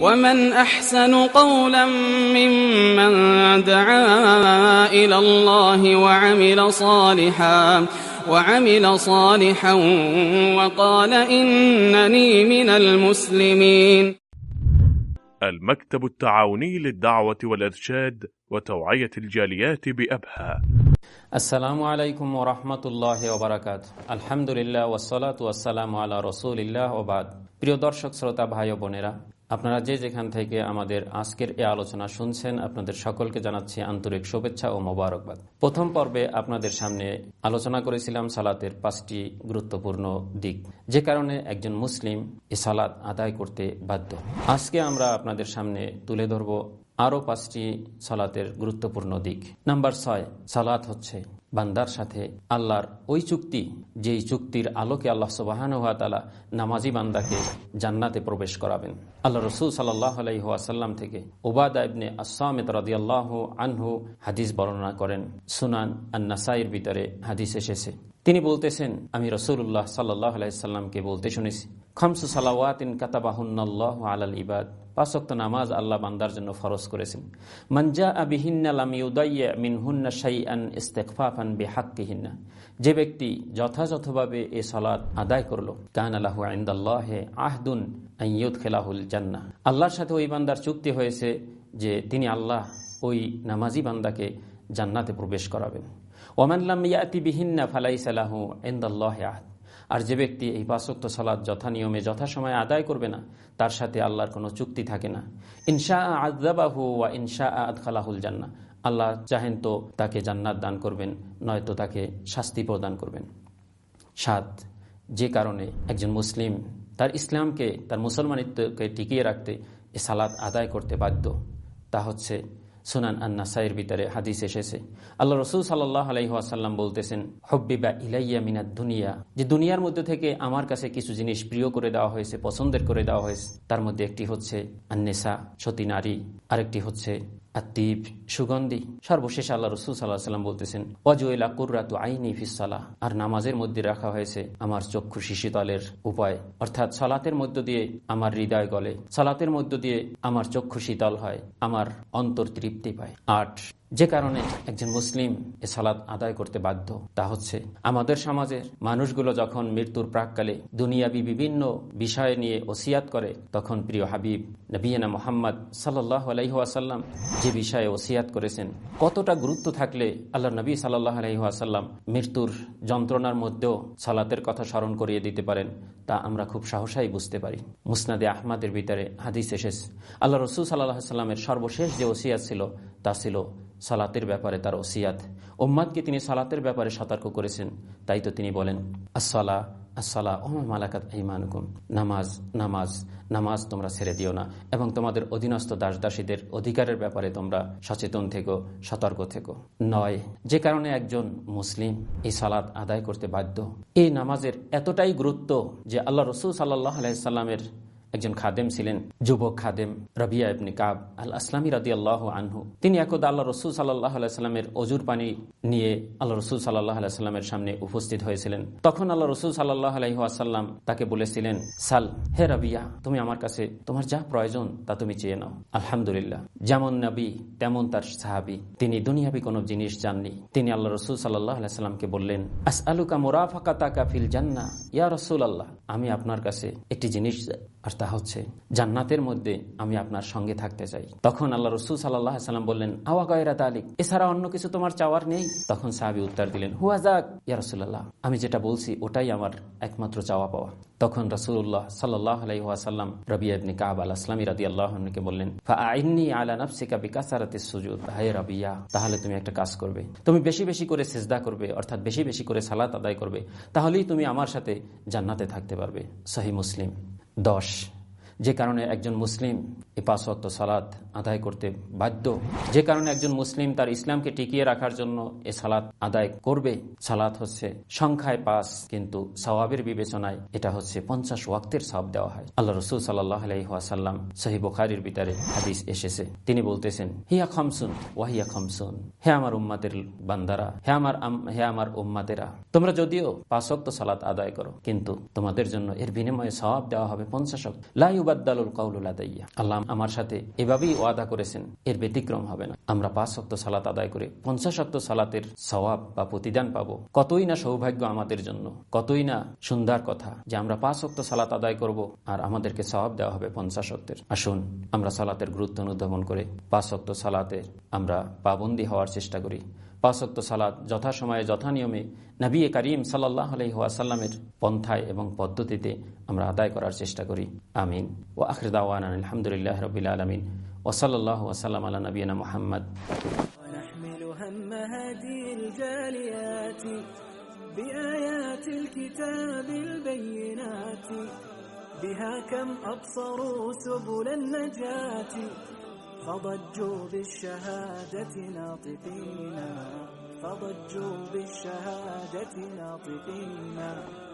ومن أحسن قولا ممن دعا إلى الله وعمل صالحا وعمل صالحا وقال إنني من المسلمين المكتب التعاوني للدعوة والإرشاد وتوعية الجاليات بأبها আসসালামু আলাইকুম ওরহমতুল্লাহ ওবরাকাত আলহামদুলিল্লাহ ওসালাত ওয়াসালাম আল্লাহ রসুলিল্লাহ ওবাদ প্রিয় দর্শক শ্রোতা ভাই ও বোনেরা আপনারা যে যেখান থেকে আমাদের আজকের এ আলোচনা শুনছেন, আপনাদের সকলকে জানাচ্ছি আন্তরিক শুভেচ্ছা ও মোবারকবাদ। প্রথম পর্বে আপনাদের সামনে আলোচনা করেছিলাম সালাতের পাঁচটি গুরুত্বপূর্ণ দিক, যে কারণে একজন মুসলিম এ সালাত আদায় করতে বাধ্য। আজকে আমরা আপনাদের সামনে তুলে ধরব আরও পাঁচটি সালাতের গুরুত্বপূর্ণ দিক। নাম্বার ছয়, সালাত হচ্ছে বান্দার সাথে আল্লাহর ওই চুক্তি, যেই চুক্তির আলোকে আল্লাহ সুবাহানুয়াতালা তালা নামাজি বান্দাকে জান্নাতে প্রবেশ করাবেন। আল্লাহ রসুল সাল্লাহ আলাইহাসাল্লাম থেকে ওবাদা ইবনে আসামেত রদিয়াল্লাহ আনহু হাদিস বর্ণনা করেন। সুনান আন্নাসাইয়ের ভিতরে হাদিস এসেছে। তিনি বলতেছেন, আমি রসুল্লাহ সাল্লাহ আলাইসাল্লামকে বলতে শুনেছি, খমসু সালাওয়াতিন কাতাবাহুন্নাল্লাহ আলাল ইবাদ পাঁচক্ত নামাজ আল্লাহ বান্দার জন্য ফরজ করেছেন। মঞ্জা আবিহিন্নালাম ইউদাইয়া মিনহুন্না শাইআন ইস্তেকফাফান বেহাক্কিহিন্না, যে ব্যক্তি যথাযথভাবে এ সালাত আদায় করল, কান আল্লাহ আইন্দাল্লাহে আহদুন আইয়ুদ খেলাহুল জান্না। আল্লাহর সাথে ওই বান্দার চুক্তি হয়েছে যে তিনি আল্লাহ ওই নামাজি বান্দাকে জান্নাতে প্রবেশ করাবেন। ফালাই সালাহু আর যে ব্যক্তি এই পাঁচক্ত সালাদ যথা নিয়মে যথাসময়ে আদায় করবে না, তার সাথে আল্লাহর কোনো চুক্তি থাকে না। ইনশা আদাবাহু ওয়া ইনশা আদখালাহুল জান্না আল্লাহ চাহেন তো তাকে জান্নাত দান করবেন, নয়তো তাকে শাস্তি প্রদান করবেন। সাত, যে কারণে একজন মুসলিম তার ইসলামকে, তার মুসলমানিত্বকে টিকিয়ে রাখতে এ সালাদ আদায় করতে বাধ্য, তা হচ্ছে সুনান আন্না সাইয়ের ভিতরে হাদিস এসেছে। আল্লাহ রসুল সাল্লাহ আলহিহাসাল্লাম বলতেছেন, হব্বিবা ইলাইয়া মিনাত দুনিয়া। যে দুনিয়ার মধ্যে থেকে আমার কাছে কিছু জিনিস প্রিয় করে দেওয়া হয়েছে, পছন্দের করে দেওয়া হয়েছে, তার মধ্যে একটি হচ্ছে আন্নেসা, সতী নারী। আরেকটি হচ্ছে আত্মীপ সুগন্ধি। সর্বশেষ আল্লাহ রসুল সাল্লাহ সাল্লাম বলতেছেন অজুয়েলা কুর্রাতু আইনি ফিসালাহ আর নামাজের মধ্যে রাখা হয়েছে আমার চক্ষু শিশিতলের উপায়। অর্থাৎ সালাতের মধ্য দিয়ে আমার হৃদয় গলে, সালাতের মধ্য দিয়ে আমার চক্ষু শীতল হয়, আমার অন্তর তৃপ্তি পায়। আট যে কারণে একজন মুসলিম এ সালাদ আদায় করতে বাধ্য, তা হচ্ছে আমাদের সমাজের মানুষগুলো যখন মৃত্যুর প্রাককালে দুনিয়াবি বিভিন্ন বিষয় নিয়ে ওসিয়াত করে, তখন প্রিয় হাবিব নবীনা মোহাম্মদ সাল্লাহ আলাইহাসাল্লাম যে বিষয়ে ওসিয়াত করেছেন, কতটা গুরুত্ব থাকলে আল্লাহ নবী সাল্লাহ আলাইহাসাল্লাম মৃত্যুর যন্ত্রণার মধ্যেও সালাতের কথা স্মরণ করিয়ে দিতে পারেন, তা আমরা খুব সাহসাই বুঝতে পারি। মুসনাদে আহমাদের ভিতরে হাদিস এসেস আল্লাহ রসুল সাল্লাহ সাল্লামের সর্বশেষ যে ওসিয়াত ছিল, তা ছিল সালাতের ব্যাপারে তার ওসিয়াত। ওম্মাদকে তিনি সালাতের ব্যাপারে সতর্ক করেছেন, তাই তো তিনি বলেন, আসসালা আসসালা, ওমা মালাকাত ইমানুকুম নামাজ নামাজ নামাজ তোমরা ছেড়ে দিও না এবং তোমাদের অধীনস্থ দাস দাসীদের অধিকারের ব্যাপারে তোমরা সচেতন থেকো, সতর্ক থেকো। নয়, যে কারণে একজন মুসলিম এই সালাদ আদায় করতে বাধ্য। এই নামাজের এতটাই গুরুত্ব যে আল্লাহ রসুল সাল্লাহ আলাইসাল্লামের একজন খাদেম ছিলেন, যুবক খাদেম রবিয়া ইবনি কাব আল আসলামী রাদি আল্লাহ আনহু। তিনি একদা আল্লাহ রসুল সাল্লাহ আলাইস্লামের অজুর পানি নিয়ে আল্লাহ রসুল সাল্লাহ আলাইস্লামের সামনে উপস্থিত হয়েছিলেন। তখন আল্লাহ রসুল সাল্লাহ আলাইহাসাল্লাম তাকে বলেছিলেন, সাল, হে রবিয়া, তুমি আমার কাছে তোমার যা প্রয়োজন তা তুমি চেয়ে নাও। আলহামদুলিল্লাহ, যেমন নবী, তেমন তার সাহাবি। তিনি দুনিয়াবি কোনো জিনিস জাননি। তিনি আল্লাহ রসুল সাল্লাহ আলাইস্লামকে বললেন আস আলুকা মোরাফাকা তাকা ফিল জান্না ইয়া রসুল আল্লাহ আমি আপনার কাছে একটি জিনিস আর তা হচ্ছে, জান্নাতের মধ্যে আমি আপনার সঙ্গে থাকতে চাই। তখন আল্লাহ রসুল সাল্লাহ সাল্লাম বললেন, আওয়া গয়রা তালিক, এছাড়া অন্য কিছু তোমার চাওয়ার নেই? তখন সাহাবি উত্তর দিলেন, হুয়া যাক, ইয়া রসুল্লাহ আমি যেটা বলছি ওটাই আমার একমাত্র চাওয়া পাওয়া। তখন রসুল্লাহ সাল্লাহ আলাইহাসাল্লাম রবি আবনি কাব আল আসলামী রাদি আল্লাহকে বললেন আইনি আলা নফসিকা বিকাসারাতে সুজুদ। হায় রবিয়া, তাহলে তুমি একটা কাজ করবে। তুমি বেশি বেশি করে সেজদা করবে, অর্থাৎ বেশি বেশি করে সালাত আদায় করবে, তাহলেই তুমি আমার সাথে জান্নাতে থাকতে পারবে। সহি মুসলিম DOS. যে কারণে একজন মুসলিম এই পাঁচত্ব সালাদ আদায় করতে বাধ্য। যে কারণে একজন মুসলিম তার ইসলামকে টিকিয়ে রাখার জন্য এ সালাত আদায় করবে। সালাত হচ্ছে সংখ্যায় পাঁচ, কিন্তু সওয়াবের বিবেচনায় এটা হচ্ছে পঞ্চাশ ওয়াক্তের সব দেওয়া হয়। আল্লাহ রসুল সাল্লাহ আলহিহাসাল্লাম সহি বুখারির ভিতরে হাদিস এসেছে। তিনি বলতেছেন, হিয়া খমসুন ওয়াহিয়া খমসুন। হে আমার উম্মাতের বান্দারা, হে আমার হে আমার উম্মাতেরা তোমরা যদিও পাঁচক্ত সালাত আদায় করো, কিন্তু তোমাদের জন্য এর বিনিময়ে সওয়াব দেওয়া হবে পঞ্চাশ লাই আমার সাথে এভাবেই ওয়াদা করেছেন, এর ব্যতিক্রম হবে না। আমরা পাঁচ শক্ত সালাত আদায় করে পঞ্চাশ শক্ত সালাতের সওয়াব বা প্রতিদান পাবো। কতই না সৌভাগ্য আমাদের জন্য, কতই না সুন্দর কথা যে আমরা পাঁচ শক্ত সালাত আদায় করব আর আমাদেরকে সওয়াব দেওয়া হবে পঞ্চাশ শক্তের আসুন, আমরা সালাতের গুরুত্ব অনুধাবন করে পাঁচ শক্ত সালাতের আমরা পাবন্দি হওয়ার চেষ্টা করি। পাঁচক্ত সালাদ যথাসময়ে যথানিয়মে নবী করিম সাল্লাহ আলহিহাসাল্লামের পন্থায় এবং পদ্ধতিতে আমরা আদায় করার চেষ্টা করি আমিন ও আখরদাওয়ান আলহামদুলিল্লাহ রবিল আলমিন ওসলাল্লাহ ওসাল্লাম আল্লাহ নবীনা মোহাম্মদ بآيات الكتاب البينات بها كم أبصروا سبل النجاة فضجوا بالشهادة ناطقين. فضجوا بالشهادة ناطقين.